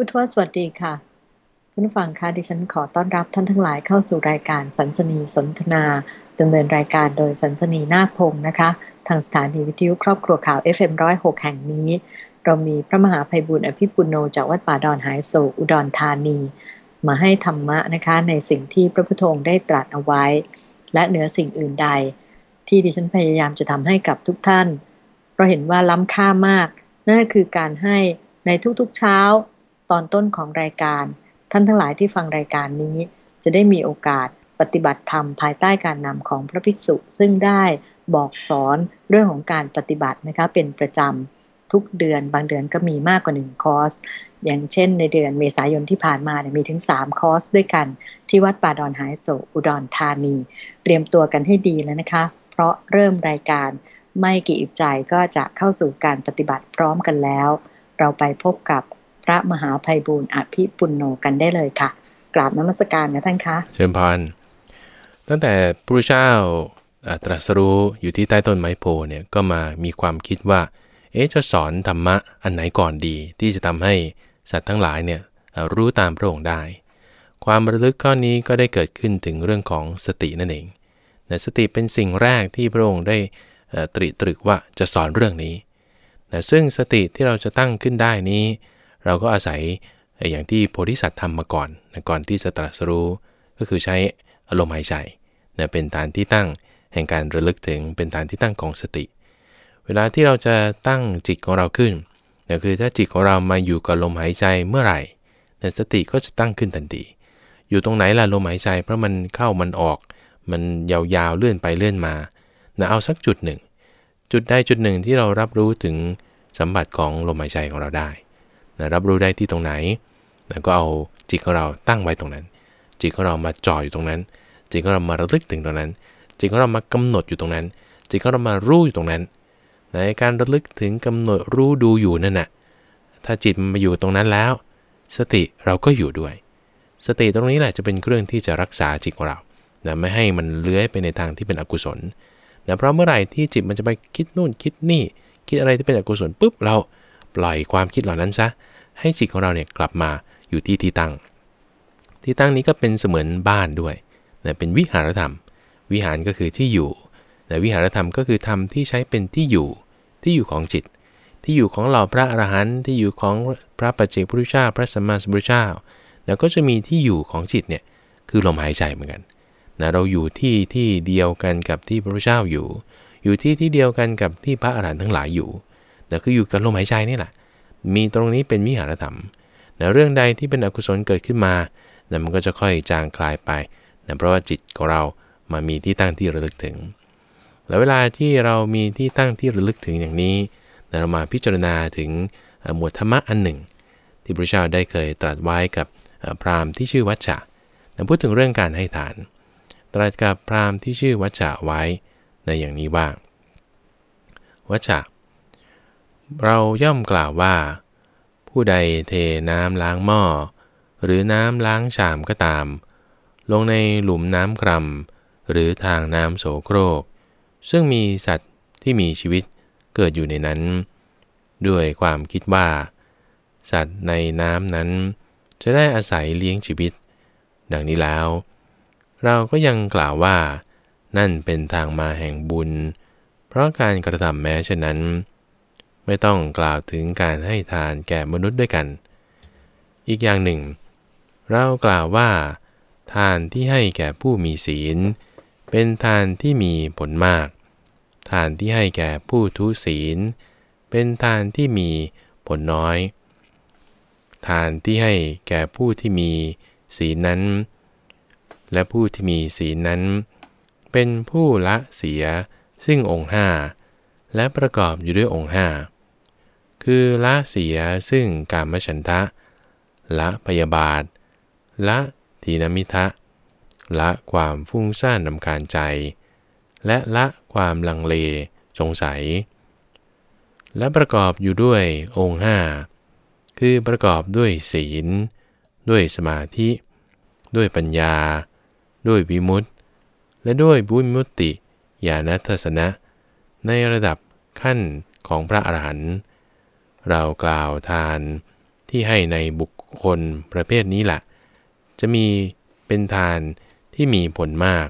พุทธวสวัสดีค่ะท่านฟังคะดิฉันขอต้อนรับท่านทั้งหลายเข้าสู่รายการสันสนีสนทนาดำเนินรายการโดยสันสนีนาคพงศ์นะคะ ทางสถานีวิทยุครอบครัวข่าว FM106 แห่งนี้ เรามีพระมหาภัยบุญอภิปุโนจากวัดป่าดอนหายโศอุดรธานี มาให้ธรรมะนะคะในสิ่งที่พระพุทโธได้ตรัสเอาไว้ และเหนือสิ่งอื่นใด ที่ดิฉันพยายามจะทำให้กับทุกท่าน เราเห็นว่าล้ำค่ามาก นั่นก็คือการให้ในทุกๆเช้า ตอนต้นของรายการ ท่านทั้งหลายที่ฟังรายการนี้ จะได้มีโอกาสปฏิบัติธรรมภายใต้การนำของพระภิกษุ ซึ่งได้บอกสอนเรื่องของการปฏิบัตินะคะเป็นประจำทุกเดือนบางเดือนก็มีมากกว่าหนึ่งคอร์ส อย่างเช่นในเดือนเมษายนที่ผ่านมาเนี่ยมีถึง 3 คอร์สด้วยกัน ที่วัดป่าดอนหายโศกอุดรธานี เตรียมตัวกันให้ดีแล้วนะคะ เพราะเริ่มรายการไม่กี่อึดใจก็จะเข้าสู่การปฏิบัติพร้อมกันแล้ว เราไปพบกับ ระมหาภัยบูรณ์อภิปุณโนกันได้เลยค่ะ กราบน้ำมัสการนะท่านคะเชิญพรตั้งแต่พระเจ้าตรัสรู้อยู่ที่ใต้ต้นไม้โพเนี่ยก็มามีความคิดว่า เอ๊ะจะสอนธรรมะอันไหนก่อนดี ที่จะทำให้สัตว์ทั้งหลายเนี่ยอ่ารู้ตามพระองค์ได้ ความระลึกข้อนี้ก็ได้เกิดขึ้นถึงเรื่องของสตินั่นเองนะสติเป็นสิ่งแรกที่พระองค์ได้ตริตรึกว่าจะสอนเรื่องนี้นะซึ่งสติที่เราจะตั้งขึ้นได้นี้ เราก็อาศัยอย่างที่โพธิสัตว์ทำมาก่อนนะก่อนที่จะตรัสรู้ ก็คือใช้อารมณ์หายใจนะเป็นฐานที่ตั้งแห่งการระลึกถึงเป็นฐานที่ตั้งของสติ เวลาที่เราจะตั้งจิตของเราขึ้นนะคือถ้าจิตของเรามาอยู่กับลมหายใจเมื่อไหร่นะสติก็จะตั้งขึ้นทันทีอยู่ตรงไหนล่ะลมหายใจเพราะมันเข้ามันออก มันยาวๆเลื่อนไปเลื่อนมานะเอาสักจุดหนึ่ง จุดใดจุดหนึ่งที่เรารับรู้ถึงสัมผัสของลมหายใจของเราได้ นะรับรู้ได้ที่ตรงไหนนะก็เอาจิตของเราตั้งไว้ตรงนั้น จิตของเรามาจ่ออยู่ตรงนั้น จิตของเรามาระลึกถึงตรงนั้น จิตของเรามากำหนดอยู่ตรงนั้น จิตของเรามารู้อยู่ตรงนั้นในการระลึกถึงกำหนดรู้ดูอยู่นั่นน่ะถ้าจิตมันมาอยู่ตรงนั้นแล้ว สติเราก็อยู่ด้วย สติตรงนี้แหละจะเป็นเครื่องที่จะรักษาจิตของเรานะไม่ให้มันเลื้อยไปในทางที่เป็นอกุศลนะเพราะเมื่อไหร่ที่จิตมันจะไปคิดนู่นคิดนี่ คิดอะไรที่เป็นอกุศลปุ๊บเราปล่อยความคิดเหล่านั้นซะ ให้จิตของเราเนี่ยกลับมาอยู่ที่ที่ตั้ง ที่ตั้งนี้ก็เป็นเสมือนบ้านด้วยนะเป็นวิหารธรรม วิหารก็คือที่อยู่นะวิหารธรรมก็คือธรรมที่ใช้เป็นที่อยู่ที่อยู่ของจิต ที่อยู่ของเหล่าพระอรหันต์ที่อยู่ของพระปัจเจกพุทธเจ้าพระสัมมาสัมพุทธเจ้าแล้วก็จะมีที่อยู่ของจิตเนี่ยคือลมหายใจเหมือนกันนะเราอยู่ที่ที่เดียวกันกับที่พระพุทธเจ้าอยู่ อยู่ที่ที่เดียวกันกับที่พระอรหันต์ทั้งหลายอยู่นะคืออยู่กับลมหายใจนี่แหละ มีตรงนี้เป็นวิหารธรรมนะเรื่องใดที่เป็นอกุศลเกิดขึ้นมานะมันก็จะค่อยจางคลายไปนะเพราะว่าจิตของเรามามีที่ตั้งที่ระลึกถึง แล้วเวลาที่เรามีที่ตั้งที่ระลึกถึงอย่างนี้นะเรามาพิจารณาถึงหมวดธรรมะอันหนึ่ง ที่พระเจ้าได้เคยตรัสไว้กับพราหมณ์ที่ชื่อวัชชะนะพูดถึงเรื่องการให้ทาน ตรัสกับพราหมณ์ที่ชื่อวัชชะไว้ในอย่างนี้ว่าวัชชะ เราย่อมกล่าวว่า ผู้ใดเทน้ำล้างหม้อ หรือน้ำล้างชามก็ตาม ลงในหลุมน้ำกรำหรือทางน้ำโสโครก ซึ่งมีสัตว์ที่มีชีวิตเกิดอยู่ในนั้น ด้วยความคิดว่า สัตว์ในน้ำนั้น จะได้อาศัยเลี้ยงชีวิต ดังนี้แล้ว เราก็ยังกล่าวว่า นั่นเป็นทางมาแห่งบุญ เพราะการกระทำแม้ฉะนั้น ไม่ต้องกล่าวถึงการให้ทานแก่มนุษย์ด้วยกัน อีกอย่างหนึ่ง เรากล่าวว่า ทานที่ให้แก่ผู้มีศีล เป็นทานที่มีผลมาก ทานที่ให้แก่ผู้ทุศีล เป็นทานที่มีผลน้อย ทานที่ให้แก่ผู้ที่มีศีลนั้น และผู้ที่มีศีลนั้น เป็นผู้ละเสียซึ่งองค์ห้าและประกอบอยู่ด้วยองค์ห้า คือละเสียซึ่งกามฉันทะ ละพยาบาท ละทีนมิทะ ละความฟุ้งซ่านนำคาญใจ และละความลังเลสงสัย และประกอบอยู่ด้วยองค์ห้าคือประกอบด้วยศีล ด้วยสมาธิ ด้วยปัญญา ด้วยวิมุตติและด้วยบุญมุตติญาณทัศนะ ในระดับขั้นของพระอรหันต์ เรากล่าวทานที่ให้ในบุคคลประเภทนี้แหละจะมีเป็นทานที่มีผลมาก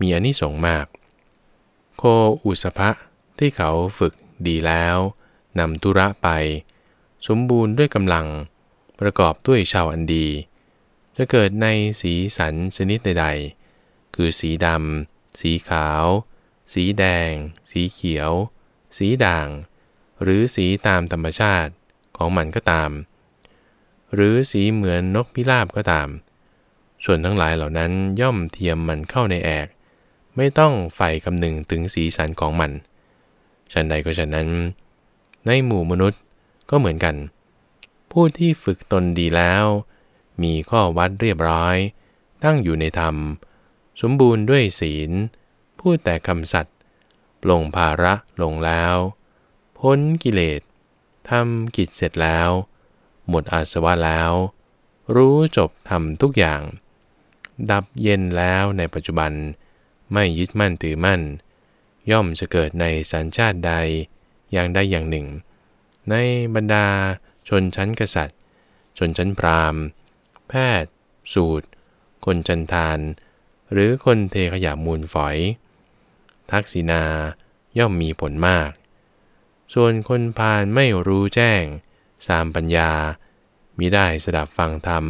มีอนิสงส์มาก โคอุสภะที่เขาฝึกดีแล้วนำธุระไป สมบูรณ์ด้วยกำลัง ประกอบด้วยชาวอันดี จะเกิดในสีสันชนิดใดๆ คือสีดำ สีขาว สีแดง สีเขียว สีด่าง หรือสีตามธรรมชาติของมันก็ตาม หรือสีเหมือนนกพิราบก็ตาม ส่วนทั้งหลายเหล่านั้นย่อมเทียมมันเข้าในแอก ไม่ต้องใฝ่คำนึงถึงสีสันของมันฉันใดก็ฉันนั้น ในหมู่มนุษย์ก็เหมือนกัน ผู้ที่ฝึกตนดีแล้ว มีข้อวัดเรียบร้อย ตั้งอยู่ในธรรม สมบูรณ์ด้วยศีล พูดแต่คำสัตย์ปลงภาระลงแล้ว พ้นกิเลสทำกิจเสร็จแล้ว หมดอาสวะแล้ว รู้จบทำทุกอย่าง ดับเย็นแล้วในปัจจุบัน ไม่ยึดมั่นถือมั่น ย่อมจะเกิดในสัญชาติใดอย่างใดอย่างหนึ่ง ในบรรดาชนชั้นกษัตริย์ ชนชั้นพราหมณ์ แพทย์ สูตร คนจันทาน หรือคนเทขยะมูลฝอย ทักษิณาย่อมมีผลมาก ส่วนคนพาลไม่รู้แจ้ง สามปัญญามิได้สดับฟังธรรม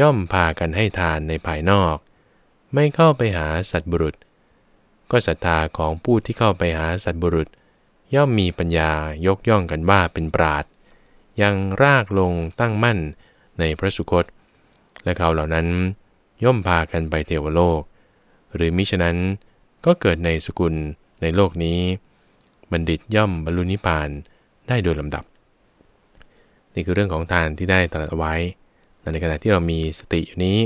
ย่อมพากันให้ทานในภายนอก ไม่เข้าไปหาสัตบุรุษ ก็ศรัทธาของผู้ที่เข้าไปหาสัตบุรุษ ย่อมมีปัญญายกย่องกันว่าเป็นปราดยังรากลงตั้งมั่นในพระสุคต และเขาเหล่านั้นย่อมพากันไปเทวโลก หรือมิฉะนั้นก็เกิดในสกุลในโลกนี้ บัณฑิตย่อมบรรลุนิพพานได้โดยลำดับ นี่คือเรื่องของทานที่ได้ตรัสเอาไว้ ในขณะที่เรามีสติอยู่นี้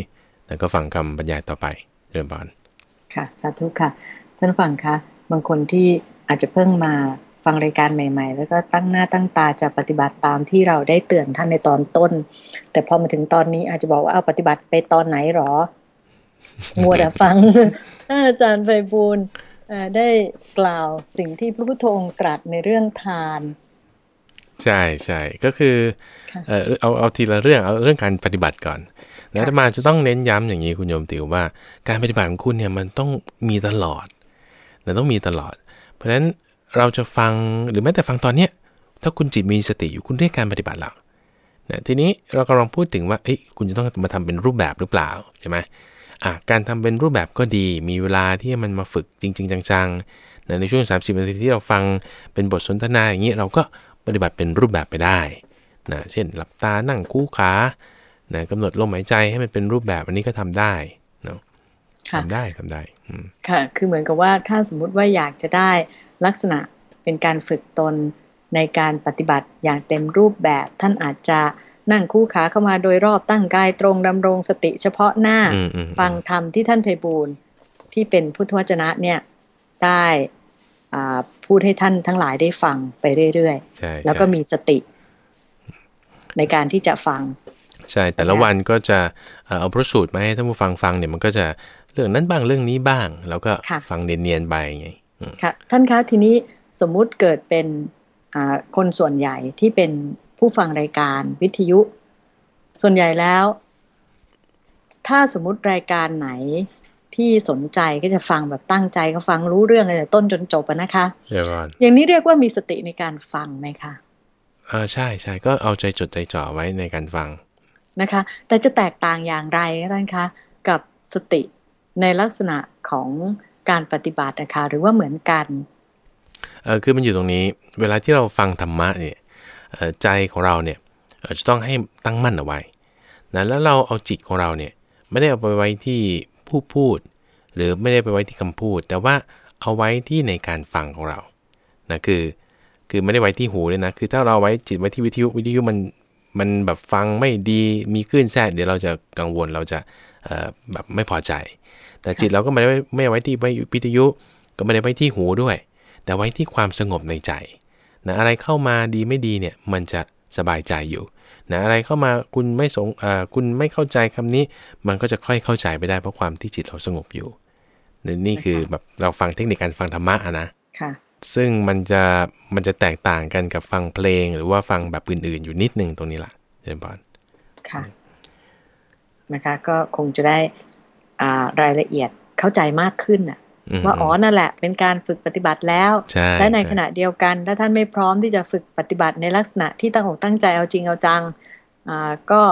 แล้วก็ฟังคำบรรยายต่อไปเริ่มบานค่ะ สาธุค่ะ ท่านฟังคะบางคนที่อาจจะเพิ่งมาฟังรายการใหม่ ๆ แล้วก็ตั้งหน้าตั้งตาจะปฏิบัติตามที่เราได้เตือนท่านในตอนต้น แต่พอมาถึงตอนนี้อาจจะบอกว่าเอาปฏิบัติไปตอนไหนหรอมัวแต่ฟังอาจารย์ไพบูล ได้กล่าวสิ่งที่พระพุทโธองค์ตรัสในเรื่องทาน ใช่ใช่ก็คือค่ะเออเอาเอาทีละเรื่องเอาเรื่องการปฏิบัติก่อนนะค่ะอาตมาจะต้องเน้นย้ำอย่างนี้คุณโยมติวว่า การปฏิบัติของคุณเนี่ยมันต้องมีตลอดนะต้องมีตลอด เพราะฉะนั้นเราจะฟังหรือแม้แต่ฟังตอนเนี้ยถ้าคุณจิตมีสติอยู่คุณเรียกการปฏิบัติแล้วนะทีนี้เรากำลังพูดถึงว่าเอ้ยคุณจะต้องมาทำเป็นรูปแบบหรือเปล่าใช่ไหมอะ การทำเป็นรูปแบบก็ดี มีเวลาที่มันมาฝึกจริง ๆ จังๆนะในช่วง 30 นาทีที่เราฟังเป็นบทสนทนาอย่างนี้เราก็ปฏิบัติเป็นรูปแบบไปได้นะเช่นหลับตานั่งคู่ขานะกำหนดลมหายใจให้มันเป็นรูปแบบอันนี้ก็ทำได้เนาะค่ะทำได้ทำได้อืมค่ะคือเหมือนกับว่าถ้าสมมุติว่าอยากจะได้ลักษณะเป็นการฝึกตนในการปฏิบัติอย่างเต็มรูปแบบท่านอาจจะ นั่งคู่ขาเข้ามาโดยรอบตั้งกายตรงดำรงสติเฉพาะหน้าอืมอืมฟังธรรมที่ท่านไพบูลย์ที่เป็นพุทธวจนะเนี่ยได้อ่าพูดให้ท่านทั้งหลายได้ฟังไปเรื่อยใช่ๆแล้วก็ใช่มีสติ ในการที่จะฟัง ใช่ แต่ละวันก็จะเอ่อเอาพระสูตรมาให้ท่านผู้ฟังฟังเนี่ยมันก็จะเรื่องนั้นบ้างเรื่องนี้บ้าง แล้วก็ค่ะฟังเนียนๆไปไงอืมค่ะ ท่านคะทีนี้สมมุติเกิดเป็นอ่าคนส่วนใหญ่ที่เป็น ผู้ฟังรายการวิทยุ ส่วนใหญ่แล้ว ถ้าสมมุติรายการไหนที่สนใจก็จะฟังแบบตั้งใจก็ฟังรู้เรื่องเลยแต่ต้นจนจบอะนะคะเดี๋ยวก่อนอย่างนี้เรียกว่ามีสติในการฟังไหมคะเออใช่ใช่ก็เอาใจจดใจจ่อไว้ในการฟังนะคะ แต่จะแตกต่างอย่างไรคะท่านคะกับสติในลักษณะของการปฏิบัตินะคะหรือว่าเหมือนกันเออคือมันอยู่ตรงนี้ เวลาที่เราฟังธรรมะเนี่ยเอ่อ ใจของเราเนี่ยจะต้องให้ตั้งมั่นเอาไว้นะแล้วเราเอาจิตของเราเนี่ยไม่ได้เอาไปไว้ที่ผู้พูด หรือไม่ได้ไปไว้ที่คำพูด แต่ว่าเอาไว้ที่ในการฟังของเรานะคือคือไม่ได้ไว้ที่หูเลยนะคือถ้าเราไว้จิตไว้ที่วิทยุวิทยุมันมันแบบฟังไม่ดีมีคลื่นแทรกเดี๋ยวเราจะกังวลเราจะแบบไม่พอใจ แต่จิตเราก็ไม่ได้ไว้ไม่ไว้ที่วิทยุก็ไม่ได้ไว้ที่หูด้วย แต่ไว้ที่ความสงบในใจ นะอะไรเข้ามาดีไม่ดีเนี่ยมันจะสบายใจอยู่นะอะไรเข้ามาคุณไม่สงอ่าคุณไม่เข้าใจคำนี้ มันก็จะค่อยเข้าใจไปได้เพราะความที่จิตเราสงบอยู่นี่นี่คือแบบเราฟังเทคนิคการฟังธรรมะอะนะค่ะซึ่งมันจะมันจะแตกต่างกันกับฟังเพลง หรือว่าฟังแบบอื่นๆ อยู่นิดนึงตรงนี้แหละใเจริญพรค่ะนะคะก็คงจะได้อ่ารายละเอียดเข้าใจมากขึ้นน่ะม ว่าอ๋อนั่นแหละ เป็นการฝึกปฏิบัติแล้วใช่และในช่ขณะเดียวกัน ถ้าท่านไม่พร้อมที่จะฝึกปฏิบัติในลักษณะที่ตั้งอกตั้งใจเอาจริงเอาจังอ่าก็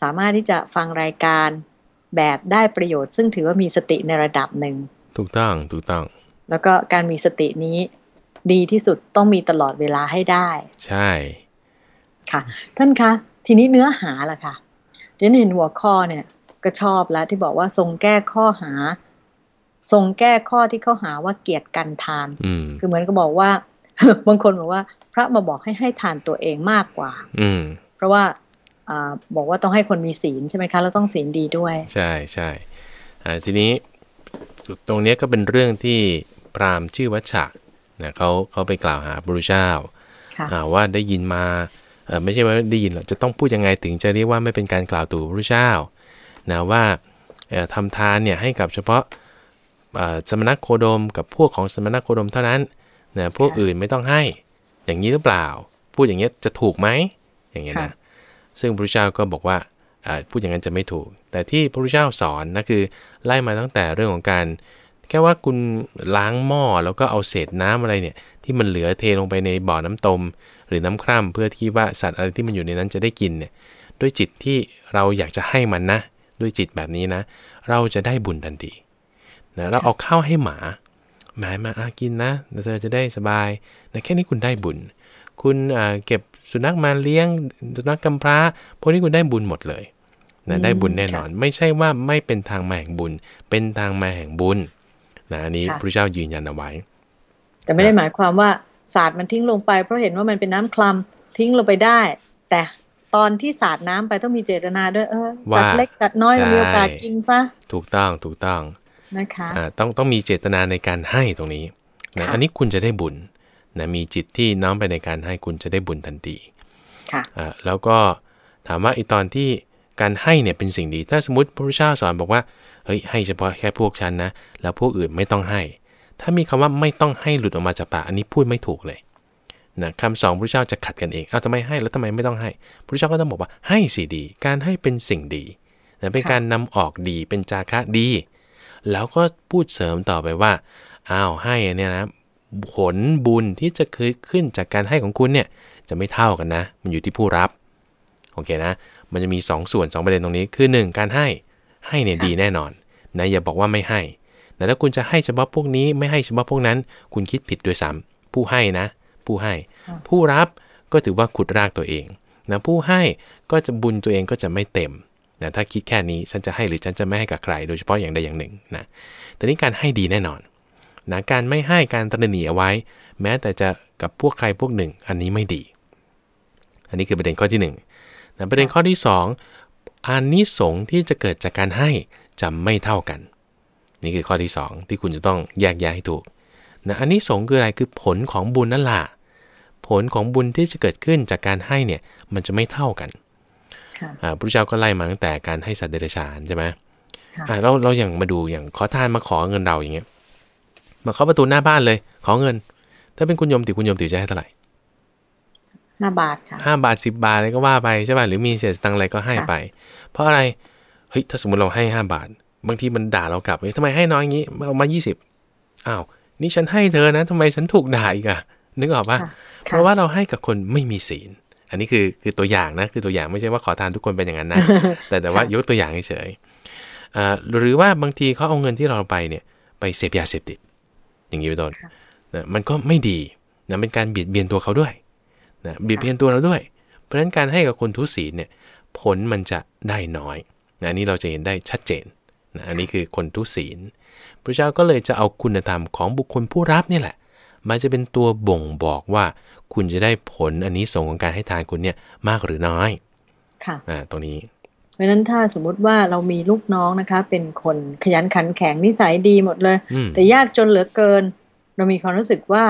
สามารถที่จะฟังรายการแบบได้ประโยชน์ ซึ่งถือว่ามีสติในระดับหนึ่งถูกต้องถูกต้อง แล้วก็การมีสตินี้ดีที่สุดต้องมีตลอดเวลาให้ได้ ใช่ ค่ะ ท่านคะทีนี้เนื้อหาล่ะค่ะเดี๋ยวเห็นหัวข้อเนี่ยก็ชอบแล้วที่บอกว่าทรงแก้ข้อหา ทรงแก้ข้อที่เขาหาว่าเกียรติกันทานอืมคือเหมือนก็บอกว่าบางคนบอกว่า พระมาบอกให้ให้ทานตัวเองมากกว่า อืมเพราะว่าอาบอกว่าต้องให้คนมีศีลใช่ไหมคะแล้วต้องศีลดีด้วย ใช่ใช่อ่าทีนี้ตรงเนี้ยก็เป็นเรื่องที่พราหมณ์ชื่อวัชชะนะเขาเขาไปกล่าวหาพระพุทธเจ้าค่ะอ่าว่าได้ยินมาเอ่อไม่ใช่ว่าได้ยินหรอกจะต้องพูดยังไงถึงจะเรียกว่าไม่เป็นการกล่าวตู่พระพุทธเจ้านะว่าเอ่อทำทานเนี่ยให้กับเฉพาะเอ่อ สมณโคดมกับพวกของสมณโคดมเท่านั้นนะพวกค่ะอื่นไม่ต้องให้ อย่างนี้หรือเปล่า พูดอย่างเงี้ยจะถูกไหมอย่างเงี้ยค่ะนะซึ่งพระพุทธเจ้าก็บอกว่าอ่าพูดอย่างนั้นจะไม่ถูก แต่ที่พระพุทธเจ้าสอนนะคือไล่มาตั้งแต่เรื่องของการ แค่ว่าคุณล้างหม้อแล้วก็เอาเศษน้ำอะไรเนี่ย ที่มันเหลือเทลงไปในบ่อน้ำตม หรือน้ำคร่ำเพื่อที่ว่าสัตว์อะไรที่มันอยู่ในนั้นจะได้กินเนี่ยด้วยจิตที่เราอยากจะให้มันนะ ด้วยจิตแบบนี้นะ เราจะได้บุญทันที นะเราเอาข้าวให้หมา หมามาอากินนะเธอจะได้สบายนะแค่นี้คุณได้บุญ คุณอ่าเก็บสุนัขมาเลี้ยง สุนัขกำพร้าพวกนี้คุณได้บุญหมดเลยนะอืมได้บุญแน่นอน ไม่ใช่ว่าไม่เป็นทางมาแห่งบุญ เป็นทางมาแห่งบุญนะอันนี้ค่ะพระเจ้ายืนยันเอาไว้ แต่ไม่ได้หมายความว่าสาดมันทิ้งลงไป เพราะเห็นว่ามันเป็นน้ำคลำทิ้งลงไปได้ แต่ตอนที่สาดน้ำไปต้องมีเจตนาด้วยเออว่าสัตว์เล็กสัตว์น้อยใช่มีโอกาสกินซะถูกต้องถูกต้อง นะคะอ่าต้องต้องมีเจตนาในการให้ตรงนี้นะค่ะอันนี้คุณจะได้บุญนะมีจิตที่น้อมไปในการให้คุณจะได้บุญทันทีค่ะอ่าแล้วก็ถามว่าไอตอนที่การให้เนี่ยเป็นสิ่งดี ถ้าสมมติพระพุทธเจ้าสอนบอกว่าเฮ้ยให้เฉพาะแค่พวกฉันนะ แล้วพวกอื่นไม่ต้องให้ ถ้ามีคำว่าไม่ต้องให้หลุดออกมาจากปากอันนี้พูดไม่ถูกเลยนะคำสอนพระพุทธเจ้าจะขัดกันเองอ้าวทำไมให้แล้วทำไมไม่ต้องให้ พระพุทธเจ้าก็ต้องบอกว่าให้สิดี การให้เป็นสิ่งดีนะเป็นค่ะการนำออกดี เป็นจาคะดี แล้วก็พูดเสริมต่อไปว่า อ้าวให้เนี่ยนะผลบุญที่จะเคยขึ้นจากการให้ของคุณเนี่ยจะไม่เท่ากันนะ มันอยู่ที่ผู้รับ โอเคนะ มันจะมี2ส่วน 2 ประเด็นตรงนี้ คือ 1 การให้ ให้เนี่ยดีแน่นอนนะอย่าบอกว่าไม่ให้ แต่ถ้าคุณจะให้เฉพาะพวกนี้ ไม่ให้เฉพาะพวกนั้น คุณคิดผิดด้วยซ้ำผู้ให้นะ ผู้ให้ ผู้รับก็ถือว่าขุดรากตัวเองนะผู้ให้ก็จะบุญตัวเองก็จะไม่เต็ม นะถ้าคิดแค่นี้ฉันจะให้หรือฉันจะไม่ให้กับใคร โดยเฉพาะอย่างใดอย่างหนึ่งนะแต่นี่การให้ดีแน่นอนนะการไม่ให้การตระหนี่เอาไว้ แม้แต่จะกับพวกใครพวกหนึ่ง อันนี้ไม่ดี อันนี้คือประเด็นข้อที่1นะประเด็นข้อที่ 2อานิสงส์ที่จะเกิดจากการให้จะไม่เท่ากัน นี่คือข้อที่ 2 ที่คุณจะต้องแยกแยะให้ถูกนะอานิสงส์คืออะไรคือผลของบุญนั่นแหละผลของบุญที่จะเกิดขึ้นจากการให้เนี่ยมันจะไม่เท่ากัน พระเจ้าก็ไล่มาตั้งแต่การให้สัตว์เดรัจฉานใช่ไหมค่ะอ่าเราเราอย่างมาดูอย่างขอทานมาขอเงินเราอย่างเงี้ย มาเคาะประตูหน้าบ้านเลย ขอเงิน ถ้าเป็นคุณโยมติคุณโยมติจะให้เท่าไหร่ห้าบาทค่ะห้าบาทสิบาทอะไรก็ว่าไปใช่ป่ะหรือมีเศษสตังค์อะไรก็ให้ค่ะไป เพราะอะไรเฮ้ยถ้าสมมติเราให้ห้าบาท บางทีมันด่าเรากลับเฮ้ยทำไมให้น้อยอย่างงี้เอามายี่สิบอ้าวนี่ฉันให้เธอนะทำไมฉันถูกด่าอีกอะนึกออกปะค่ะเพราะว่าเราให้กับคนไม่มีศีล อันนี้คือคือตัวอย่างนะคือตัวอย่างไม่ใช่ว่าขอทานทุกคนเป็นอย่างนั้นนะแต่แต่ว่ายกตัวอย่างเฉยๆอ่าหรือว่าบางทีเขาเอาเงินที่เราไปเนี่ยไปเสพยาเสพติด อย่างนี้เป็นต้นค่ะนะมันก็ไม่ดีนะเป็นการเบียดเบียนตัวเขาด้วยนะเบียดเบียนตัวเราด้วย เพราะฉะนั้นการให้กับคนทุศีลเนี่ยผลมันจะได้น้อยนะอันนี้เราจะเห็นได้ชัดเจนนะอันนี้คือคนทุศีลพระเจ้าก็เลยจะเอาคุณธรรมของบุคคลผู้รับเนี่ยแหละ มันจะเป็นตัวบ่งบอกว่า คุณจะได้ผลอันนี้ส่งส์ของการให้ทานคุณเนี่ยมากหรือน้อย ค่ะอ่าตรงนี้ เพราะฉะนั้นถ้าสมมุติว่าเรามีลูกน้องนะคะ เป็นคนขยันขันแข็งนิสัยดีหมดเลยอืมแต่ยากจนเหลือเกิน เรามีความรู้สึกว่า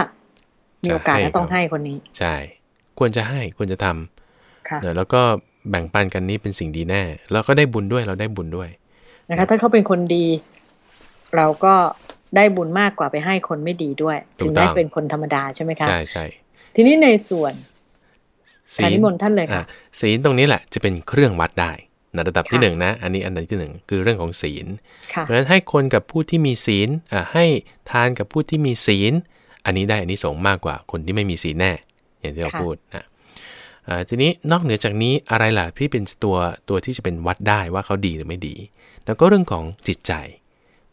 มีโอกาสจะให้จะต้องเขาให้คนนี้ ใช่ ควรจะให้ควรจะทค่ะำนะแล้วก็แบ่งปันกันนี้เป็นสิ่งดีแน่ แล้วก็ได้บุญด้วยเราได้บุญด้วยนะคะ ถ้าเขาเป็นคนดี เราก็ได้บุญมากกว่าไปให้คนไม่ดีด้วยถูถึกงต้แม้องเป็นคนธรรมดาใช่ไหมคะ ใช่ใช่ ทีนี้ในส่วนศีการลนิมนต์ท่านเลยอะค่ะศีลตรงนี้แหละจะเป็นเครื่องวัดได้นะระดับที่ค่ะหนึ่งนะ อันนี้อันดับที่หนึ่งคือเรื่องของศีลค่ะเพราะฉะนั้นให้คนกับผู้ที่มีศีลอะให้ทานกับผู้ที่มีศีล อันนี้ได้อันนี้สงส์มากกว่าคนที่ไม่มีศีลแน่ อย่างที่เราค่ะพูดนะอ่าทีนี้นอกเหนือจากนี้อะไรล่ะที่เป็นตัวตัวที่จะเป็นวัดได้ว่าเขาดีหรือไม่ดี แล้วก็เรื่องของจิตใจ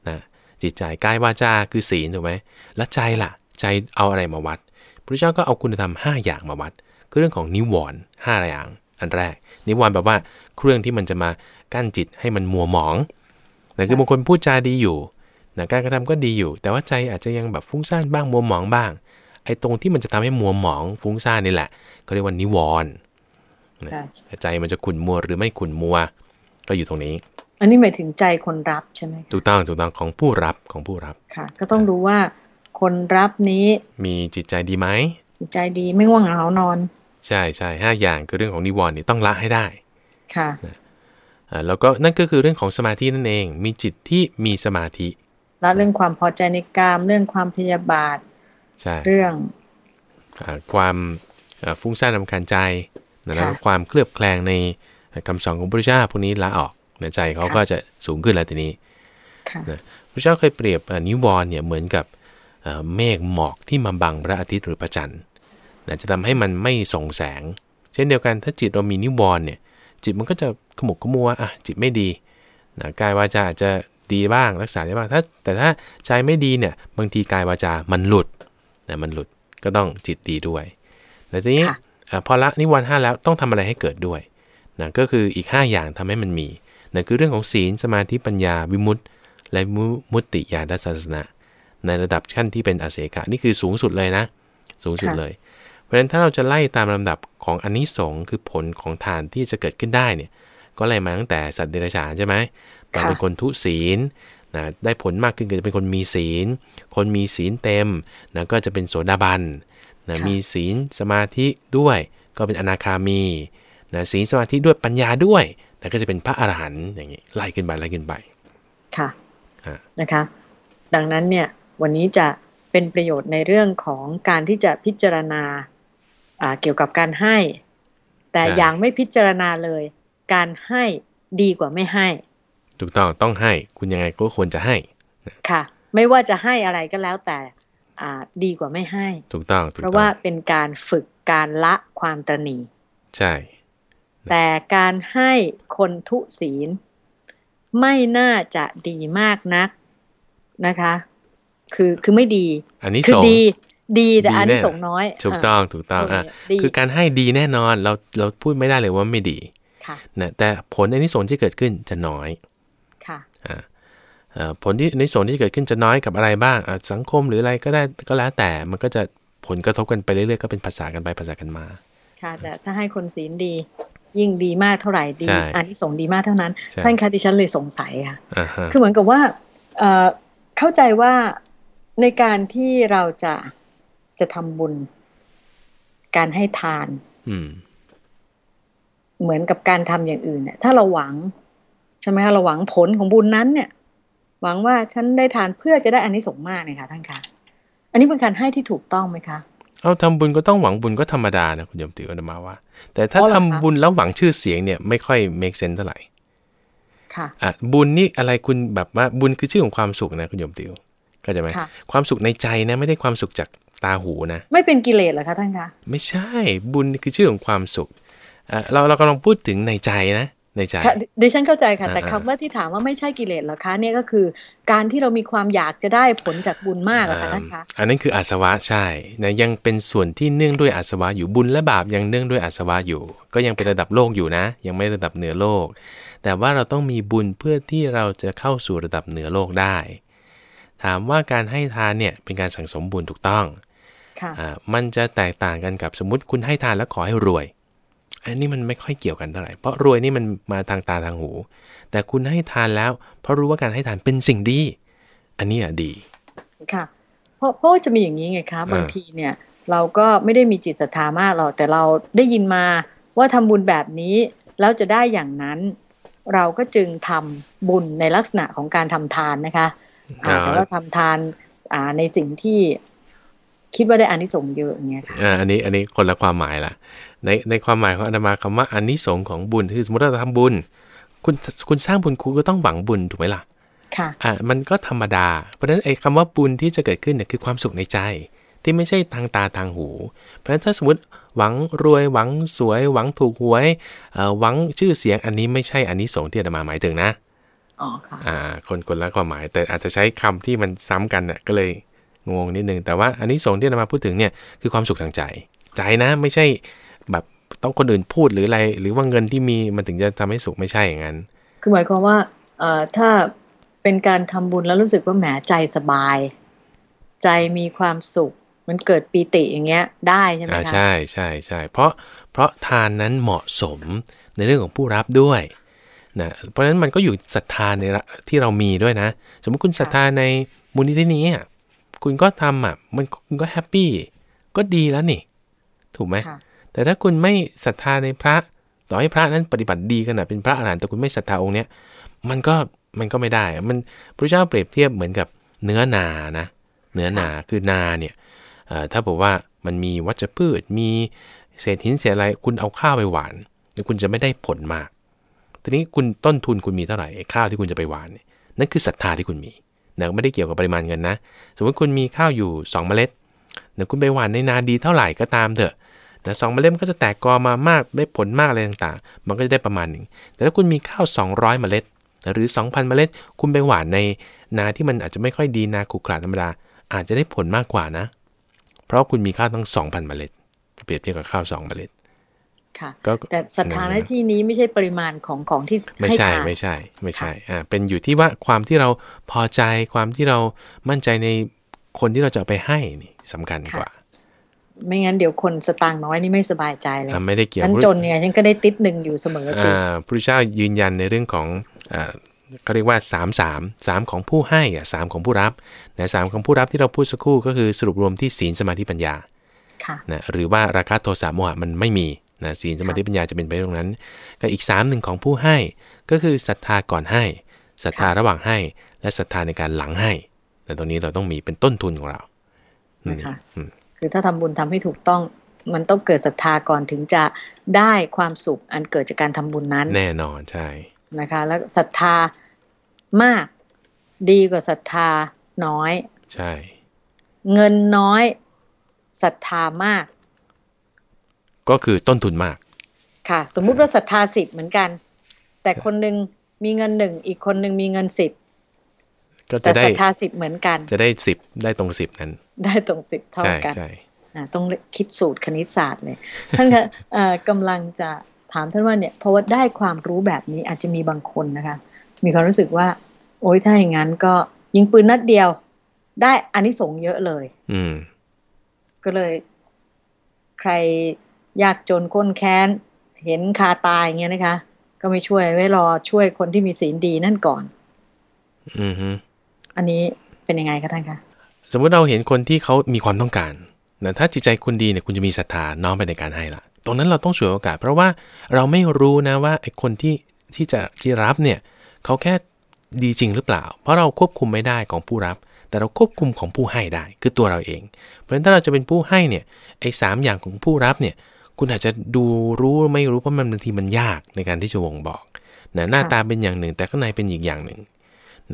นะจิตใจกายวาจาคือศีลถูกไหมแล้วใจล่ะ ใจเอาอะไรมาวัด พระเจ้าก็เอาคุณธรรม 5 อย่างมาวัด คือเรื่องของนิวรณ์ห้าอย่าง อันแรก นิวรณ์แปลว่าเครื่องที่มันจะมากั้นจิตให้มันมัวหมองนะคือบางคนพูดจาดีอยู่นะการกระทำก็ดีอยู่ แต่ว่าใจอาจจะยังแบบฟุ้งซ่านบ้างมัวหมองบ้าง ไอ้ตรงที่มันจะทำให้มัวหมองฟุ้งซ่านนี่แหละก็เรียกว่านิวรณ์นะค่ะแต่ใจมันจะขุ่นมัวหรือไม่ขุ่นมัว ก็อยู่ตรงนี้ อันนี้หมายถึงใจคนรับใช่ไหมคะถูกต้องถูกต้องของผู้รับของผู้รับค่ะ ก็ต้องดูว่า คนรับนี้ มีจิตใจดีไหมจิตใจดีไม่ง่วงเหงานอน ใช่ใช่ห้าอย่างคือเรื่องของนิวรณ์นี่ต้องละให้ได้ค่ะอ่าแล้วก็นั่นก็คือเรื่องของสมาธินั่นเอง มีจิตที่มีสมาธิแล้วเรื่องความพอใจในกามเรื่องความพยาบาทใช่เรื่องอ่าความอ่าฟุ้งซ่านรำคาญใจนะแล้วก็ค่ะความเคลือบแคลงในคำสอนของพระพุทธเจ้าพวกนี้ละออกนะใจเขาค่ะก็จะสูงขึ้นแล้วทีนี้ค่ะนะพระเจ้าเคยเปรียบอ่านิวรณ์เนี่ยเหมือนกับ เอ่อเมฆหมอกที่มาบังพระอาทิตย์หรือพระจันทร์นะจะทำให้มันไม่ส่องแสง เช่นเดียวกันถ้าจิตเรามีนิวรณ์เนี่ยจิตมันก็จะขมุกขมัวอะจิตไม่ดีนะกายวาจาอาจจะดีบ้างรักษาได้บ้างถ้าแต่ถ้าใจไม่ดีเนี่ยบางทีกายวาจามันหลุดนะมันหลุดก็ต้องจิตดีด้วยแต่ทีนี้ค่ะอะพอละนิวรณ์ห้าแล้วต้องทำอะไรให้เกิดด้วยนะก็คืออีก 5 อย่างทำให้มันมีนะคือเรื่องของศีลสมาธิปัญญาวิมุตติและมุมุตติญาณศาสนา ในระดับขั้นที่เป็นอาเสกะนี่คือสูงสุดเลยนะ สูงสุดค่ะเลย เพราะฉะนั้นถ้าเราจะไล่ตามลำดับของอนนิสงส์คือผลของทานที่จะเกิดขึ้นได้เนี่ย ก็ไล่มาตั้งแต่สัตว์เดรัจฉานใช่ไหมเราเป็นคนทุศีลนะได้ผลมากขึ้นก็จะเป็นคนมีศีล คนมีศีลเต็มนะก็จะเป็นโสดาบันนะค่ะมีศีลสมาธิด้วยก็เป็นอนาคามีนะศีลสมาธิด้วยปัญญาด้วยนะก็จะเป็นพระอรหันต์อย่างนี้ไล่ขึ้นไปไล่ขึ้นไป ค่ะฮะนะคะ ดังนั้นเนี่ย วันนี้จะเป็นประโยชน์ในเรื่องของการที่จะพิจารณาอ่าเกี่ยวกับการให้ แต่ใช่อย่างไม่พิจารณาเลย การให้ดีกว่าไม่ให้ ถูกต้องต้องให้คุณยังไงก็ควรจะให้ค่ะ ไม่ว่าจะให้อะไรก็แล้วแต่อ่าดีกว่าไม่ให้ ถูกต้องถูกเพต้อราะงว่าเป็นการฝึกการละความตระหนีใช่ แต่การให้คนทุศีล ไม่น่าจะดีมากนักนะคะ คือคือไม่ดี อันนี้คือส่งดีดีแต่ดีอันแน่นี้ส่งส์น้อย ถูกต้องถูกต้องอะเดีคือการให้ดีแน่นอนเราเราพูดไม่ได้เลยว่าไม่ดีค่ะนะแต่ผลอันนี้ส่งส์ที่เกิดขึ้นจะน้อยค่ะอ่าเอ่อผลที่อันนี้ส่งส์ที่เกิดขึ้นจะน้อยกับอะไรบ้างอะสังคมหรืออะไรก็ได้ก็แล้วแต่มันก็จะผลกระทบกันไปเรื่อยๆก็เป็นภาษากันไปภาษากันมา ค่ะ แต่ถ้าให้คนศีลดี ยิ่งดีมากเท่าไหร่ดีใช่อันนี้ส่งส์ดีมากเท่านั้นใช่ท่านคะดิฉันเลยสงสัยค่ะอ่าฮะคือเหมือนกับว่าเอ่อเข้าใจว่า ในการที่เราจะจะทำบุญ การให้ทานอืมเหมือนกับการทำอย่างอื่นเนี่ยถ้าเราหวังใช่ไหมคะเราหวังผลของบุญนั้น เนี่ย หวังว่าฉันได้ทานเพื่อจะได้อันนี้สงส์มากเนี่ยค่ะท่านคะอันนี้เป็นการให้ที่ถูกต้องไหมคะเอาทำบุญก็ต้องหวังบุญก็ธรรมดานะคุณโยมติวอาตมาว่า แต่ถ้าอ๋อเหรอทำคะบุญแล้วหวังชื่อเสียงเนี่ยไม่ค่อย make sense เท่าไหร่ค่ะอะบุญนี่อะไรคุณแบบว่าบุญคือชื่อของความสุขนะคุณโยมติว เข้าใจไหมค่ะความสุขในใจนะไม่ได้ความสุขจากตาหูนะ ไม่เป็นกิเลสเหรอคะท่านคะไม่ใช่บุญคือชื่อของความสุขอะเราเรากำลังพูดถึงในใจนะในใจค่ะดิดิฉันเข้าใจค่ะ แต่อ่าคำว่าที่ถามว่าไม่ใช่กิเลสเหรอคะเนี่ยก็คือ การที่เรามีความอยากจะได้ผลจากบุญมากอะค่ะท่านคะอันนั้นคืออาสวะใช่นะยังเป็นส่วนที่เนื่องด้วยอาสวะอยู่บุญและบาปยังเนื่องด้วยอาสวะอยู่ ก็ยังเป็นระดับโลกอยู่นะ ยังไม่ระดับเหนือโลก แต่ว่าเราต้องมีบุญเพื่อที่เราจะเข้าสู่ระดับเหนือโลกได้ ถามว่าการให้ทานเนี่ยเป็นการสั่งสมบุญถูกต้องค่ะอ่ามันจะแตกต่างกันกับสมมติคุณให้ทานแล้วขอให้รวย อันนี้มันไม่ค่อยเกี่ยวกันเท่าไหร่ เพราะรวยนี่มันมาทางตาทางหู แต่คุณให้ทานแล้ว เพราะรู้ว่าการให้ทานเป็นสิ่งดี อันนี้อะดี ค่ะ เพราะเพราะว่าจะมีอย่างนี้ไงคะอ่าบางทีเนี่ย เราก็ไม่ได้มีจิตศรัทธามากหรอก แต่เราได้ยินมาว่าทำบุญแบบนี้แล้วจะได้อย่างนั้น เราก็จึงทำบุญในลักษณะของการทำทานนะคะอ่า แต่ว่าทำทานอ่าในสิ่งที่คิดว่าได้อานิสงส์เยอะอย่างเงี้ยค่ะอ่าอันนี้อันนี้คนละความหมายละในในความหมายของอาตมาคำว่าอันนี้สงของบุญคือสมมติเราทำบุญ คุณคุณสร้างบุญคุณก็ต้องหวังบุญถูกไหมล่ะค่ะอะมันก็ธรรมดา เพราะฉะนั้นไอ้คำว่าบุญที่จะเกิดขึ้นเนี่ยคือความสุขในใจ ที่ไม่ใช่ทางตาทางหู เพราะฉะนั้นถ้าสมมติหวังรวยหวังสวย หวังถูกหวยเอ่อหวังชื่อเสียงอันนี้ไม่ใช่อันนี้สงส์ที่อาตมาหมายถึงนะ อ๋อค่ะอ่า คนคนละความหมาย แต่อาจจะใช้คำที่มันซ้ำกันน่ะก็เลยงงนิดนึงแต่ว่าอันนี้สงส์ที่อาตมาพูดถึงเนี่ยคือความสุขทางใจ ใจนะไม่ใช่แบบต้องคนอื่นพูดหรืออะไร หรือว่าเงินที่มีมันถึงจะทำให้สุขไม่ใช่อย่างนั้น คือหมายความว่าเอ่อถ้าเป็นการทำบุญแล้วรู้สึกว่าแหมใจสบาย ใจมีความสุขมันเกิดปีติอย่างเงี้ยได้ใช่ไหมอ่าคะใช่ใช่ใช่เพราะเพราะทานนั้นเหมาะสมในเรื่องของผู้รับด้วย นะเพราะฉะนั้นมันก็อยู่ศรัทธาในระที่เรามีด้วยนะ สมมติคุณศรัทธาในมูลนิธินี้อะคุณก็ทำอะมันคุณก็ happy ก็ดีแล้วนี่ ถูกไหมค่ะแต่ถ้าคุณไม่ศรัทธาในพระต่อให้พระนั้นปฏิบัติดีขนาดเป็นพระอรหันต์แต่คุณไม่ศรัทธาองค์เนี้ยมันก็มันก็ไม่ได้อะมันพระเจ้าเปรียบเทียบเหมือนกับเนื้อนานะ เนื้อนาคือนาเนี่ยเอ่อถ้าบอกว่ามันมีวัชพืชมีเศษหินเศษอะไรคุณเอาข้าวไปหวานเดี๋ยวคุณจะไม่ได้ผลมาก ทีนี้คุณต้นทุนคุณมีเท่าไหร่ข้าวที่คุณจะไปหวานเนี่ยนั่นคือศรัทธาที่คุณมีนะไม่ได้เกี่ยวกับปริมาณเงินนะ สมมติคุณมีข้าวอยู่ 2 เมล็ดเดี๋ยคุณไปหวานในนาดีเท่าไหร่ก็ตามเถอะนะสองเมล็ดมันก็จะแตกกอมามากได้ผลมากอะไรต่างๆ มันก็จะได้ประมาณหนึ่ง แต่ถ้าคุณมีข้าว 200 เมล็ด หรือ 2,000 เมล็ด คุณไปหวานในนาที่มันอาจจะไม่ค่อยดีนาขรุขระธรรมดา อาจจะได้ผลมากกว่านะ เพราะคุณมีข้าวตั้ง 2,000 เมล็ด เปรียบเทียบกับข้าว 2 เมล็ด ค่ะก็แต่ศรัทธาในที่นี้ไม่ใช่ปริมาณของของที่ไม่ให้ใช่ทานไม่ใช่ ไม่ใช่อ่าเป็นอยู่ที่ว่าความที่เราพอใจความที่เรามั่นใจในคนที่เราจะเอาไปให้นี่สำคัญกว่า ไม่งั้นเดี๋ยวคนสตางค์น้อยนี่ไม่สบายใจเลยอ่าไม่ได้เกี่ยวฉันจนเนี่ยฉันก็ได้ติดหนึ่งอยู่เสมอสิอ่าพระพุทธเจ้ายืนยันในเรื่องของอ่าเขาเรียกว่า 3 3 3 ของผู้ให้อะสามของผู้รับนะสามของผู้รับที่เราพูดสักครู่ก็คือสรุปรวมที่ศีลสมาธิปัญญาค่ะนะหรือว่าราคะโทสะโมหะมันไม่มี นะศีลสมาธิปัญญาจะเป็นไปตรงนั้นก็อีก3หนึ่งของผู้ให้ก็คือศรัทธาก่อนให้ศรัทธาระหว่างให้ และศรัทธาในการหลังให้ แต่ตรงนี้เราต้องมีเป็นต้นทุนของเราอืมนะคะอืมคือถ้าทำบุญทำให้ถูกต้องมันต้องเกิดศรัทธาก่อนถึงจะได้ความสุขอันเกิดจากการทำบุญนั้น แน่นอนใช่นะคะ แล้วศรัทธามากดีกว่าศรัทธาน้อย ใช่ เงินน้อยศรัทธามาก ก็คือต้นทุนมาก ค่ะ สมมุติว่าศรัทธาสิบเหมือนกัน แต่คนหนึ่งมีเงินหนึ่งอีกคนหนึ่งมีเงินสิบก็แต่จะได้ศรัทธาสิบเหมือนกัน จะได้สิบได้ตรงสิบนั้น ได้ตรงสิบเท่าใช่กันใช่อ่าต้องคิดสูตรคณิตศาสตร์เลยท่านคะเอ่อกำลังจะถามท่านว่าเนี่ยเพราะว่าได้ความรู้แบบนี้อาจจะมีบางคนนะคะ มีความรู้สึกว่า โอ๊ยถ้าอย่างนั้นก็ยิงปืนนัดเดียว ได้อานิสงส์เยอะเลย อืม ก็เลย ใคร ยากจนก้นแค้น เห็นคาตายอย่างเงี้ยนะคะ ก็ไม่ช่วยไว้รอช่วยคนที่มีศีลดีนั่นก่อน อือฮึอันนี้เป็นยังไงคะท่านคะสมมุติเราเห็นคนที่เขามีความต้องการนะถ้าจิตใจคุณดีเนี่ยคุณจะมีศรัทธาน้อมไปในการให้ละตรงนั้นเราต้องฉวยโอกาส เพราะว่าเราไม่รู้นะว่าไอ้คนที่ที่จะที่รับเนี่ยเขาแค่ดีจริงหรือเปล่า เพราะเราควบคุมไม่ได้ของผู้รับ แต่เราควบคุมของผู้ให้ได้ คือตัวเราเอง เพราะฉะนั้นถ้าเราจะเป็นผู้ให้เนี่ยไอ้สามอย่างของผู้รับเนี่ย คุณอาจจะดูรู้ไม่รู้เพราะมันบางทีมันยากในการที่จะวงบอกนะหน้าตาเป็นอย่างหนึ่ง แต่ข้างในเป็นอีกอย่างหนึ่ง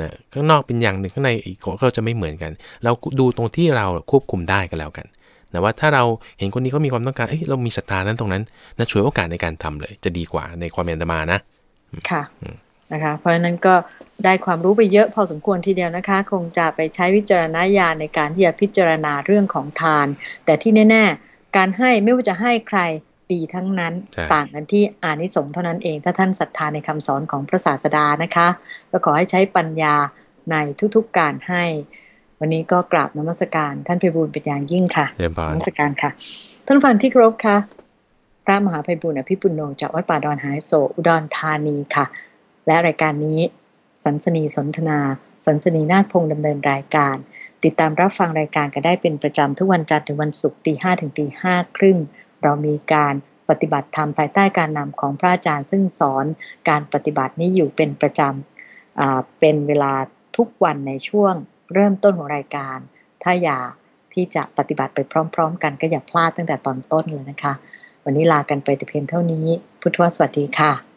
นะข้างนอกเป็นอย่างหนึ่งข้างในอีกก็จะไม่เหมือนกัน เราดูตรงที่เราควบคุมได้ก็แล้วกันนะว่าถ้าเราเห็นคนนี้เขามีความต้องการเอ้ยเรามีศรัทธานั้นตรงนั้นนะช่วยโอกาสในการทำเลย จะดีกว่าในความเป็นธรรมานะ ค่ะนะคะเพราะฉะนั้นก็ได้ความรู้ไปเยอะพอสมควรทีเดียวนะคะ คงจะไปใช้วิจารณญาณในการที่จะพิจารณาเรื่องของทาน แต่ที่แน่ ๆ การให้ไม่ว่าจะให้ใครดีทั้งนั้นใช่ต่างกันที่อานิสงส์เท่านั้นเอง ถ้าท่านศรัทธาในคำสอนของพระศาสดานะคะก็ขอให้ใช้ปัญญาในทุกๆการให้ วันนี้ก็กราบนมัสการท่านไพบูลย์เป็นอย่างยิ่งค่ะเรียนพนรมัสการค่ะ ท่านผู้ฟังที่เคารพค่ะพระมหาไพบุญอภิปุโนจากวัดป่าดอนหายโศกอุดรธานีค่ะ และรายการนี้สันสนีสนทนา สันสนีนาคพงษ์ดำเนินรายการ ติดตามรับฟังรายการกันได้เป็นประจำทุกวันจันทร์ถึงวันศุกร์ตีห้ถึงตีห้าครึ่งเรามีการปฏิบัติธรรมภายใต้การนำของพระอาจารย์ ซึ่งสอนการปฏิบัตินี้อยู่เป็นประจำเป็นเวลาทุกวันในช่วงเริ่มต้นของรายการ ถ้าอยากที่จะปฏิบัติไปพร้อม ๆ กันก็อย่าพลาดตั้งแต่ตอนต้นเลยนะคะ วันนี้ลากันไปแต่เพียงเท่านี้ พุทธวสวัสดีค่ะ